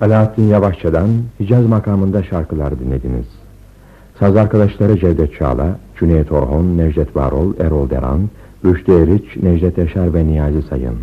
Alaaddin Yavaşça'dan Hicaz makamında şarkılar dinlediniz. Saz arkadaşları Cevdet Çağla, Cüneyt Orhon, Necdet Varol, Erol Deran, Rüştü Eriç, Necdet Yaşar ve Niyazi Sayın.